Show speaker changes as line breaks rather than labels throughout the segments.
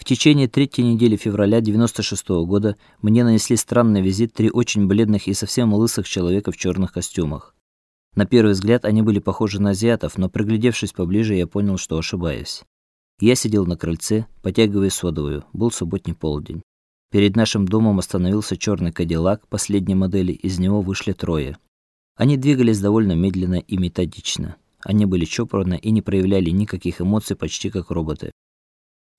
В течение третьей недели февраля 96 -го года мне нанесли странный визит три очень бледных и совсем лысых человека в черных костюмах. На первый взгляд они были похожи на азиатов, но приглядевшись поближе, я понял, что ошибаюсь. Я сидел на крыльце, потягивая содовую. Был субботний полдень. Перед нашим домом остановился черный Кадиллак последней модели, из него вышли трое. Они двигались довольно медленно и методично. Они были чопорны и не проявляли никаких эмоций, почти как роботы.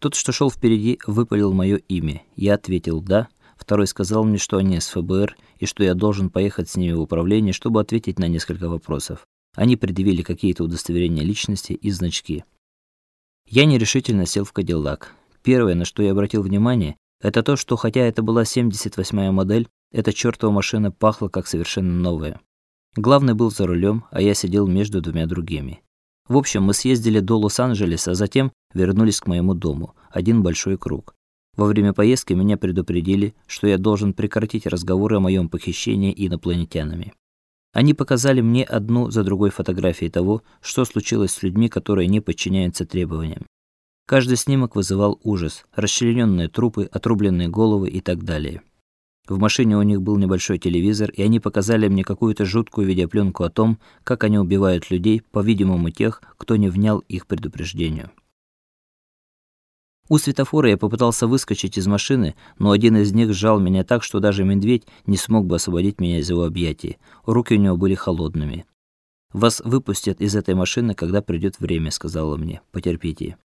Тот, что шел впереди, выпалил мое имя. Я ответил «да». Второй сказал мне, что они из ФБР и что я должен поехать с ними в управление, чтобы ответить на несколько вопросов. Они предъявили какие-то удостоверения личности и значки. Я нерешительно сел в Кадиллак. Первое, на что я обратил внимание, это то, что хотя это была 78-я модель, эта чёртова машина пахла как совершенно новая. Главный был за рулем, а я сидел между двумя другими. В общем, мы съездили до Лос-Анджелеса, а затем вернулись к моему дому. Один большой круг. Во время поездки меня предупредили, что я должен прекратить разговоры о моем похищении инопланетянами. Они показали мне одну за другой фотографии того, что случилось с людьми, которые не подчиняются требованиям. Каждый снимок вызывал ужас: расчлененные трупы, отрубленные головы и так далее. В машине у них был небольшой телевизор, и они показали мне какую-то жуткую видеопленку о том, как они убивают людей, по-видимому, тех, кто не внял их предупреждению. У светофора я попытался выскочить из машины, но один из них сжал меня так, что даже медведь не смог бы освободить меня из его объятий. Руки у него были холодными. Вас выпустят из этой машины, когда придет время, сказала мне. Потерпите.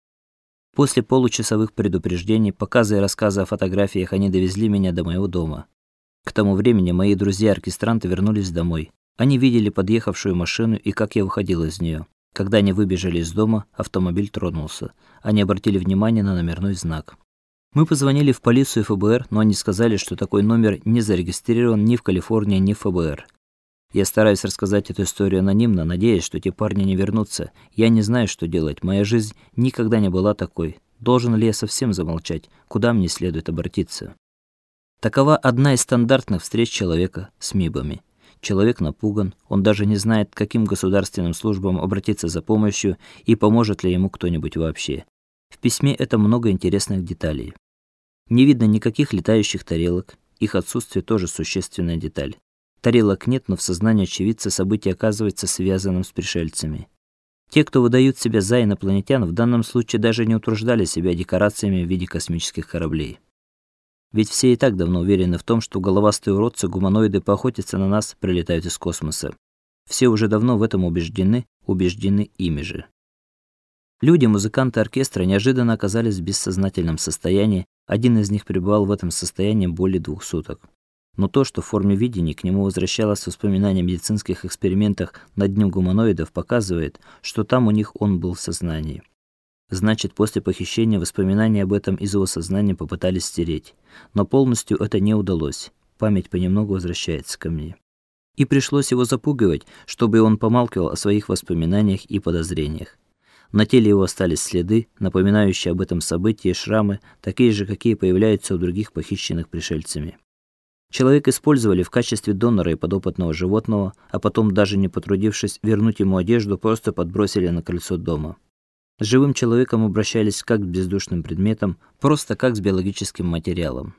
После получасовых предупреждений, показа и рассказа о фотографиях они довезли меня до моего дома. К тому времени мои друзья-оркестранты вернулись домой. Они видели подъехавшую машину и как я выходил из нее. Когда они выбежали из дома, автомобиль тронулся. Они обратили внимание на номерной знак. Мы позвонили в полицию и ФБР, но они сказали, что такой номер не зарегистрирован ни в Калифорнии, ни в ФБР. Я стараюсь рассказать эту историю анонимно, надеясь, что те парни не вернутся. Я не знаю, что делать. Моя жизнь никогда не была такой. Должен ли я совсем замолчать? Куда мне следует обратиться? Такова одна из стандартных встреч человека с мибами. Человек напуган, он даже не знает, к каким государственным службам обратиться за помощью и поможет ли ему кто-нибудь вообще. В письме это много интересных деталей. Не видно никаких летающих тарелок, их отсутствие тоже существенная деталь. Тарелок нет, но в сознании очевидца событие оказывается связанным с пришельцами. Те, кто выдают себя за инопланетян, в данном случае даже не утруждали себя декорациями в виде космических кораблей. Ведь все и так давно уверены в том, что головастые уродцы-гуманоиды поохотятся на нас, прилетают из космоса. Все уже давно в этом убеждены, убеждены ими же. Люди, музыканты оркестра неожиданно оказались в бессознательном состоянии, один из них пребывал в этом состоянии более двух суток. Но то, что в форме видения к нему возвращалось воспоминание о медицинских экспериментах над днем гуманоидов, показывает, что там у них он был в сознании. Значит, после похищения воспоминания об этом из его сознания попытались стереть, но полностью это не удалось. Память понемногу возвращается ко мне. И пришлось его запугивать, чтобы он помалкивал о своих воспоминаниях и подозрениях. На теле его остались следы, напоминающие об этом событии, шрамы, такие же, какие появляются у других похищенных пришельцами. Человека использовали в качестве донора и подопытного животного, а потом даже не потрудившись вернуть ему одежду, просто подбросили на крыльцо дома. С живым человеком обращались как с бездушным предметом, просто как с биологическим материалом.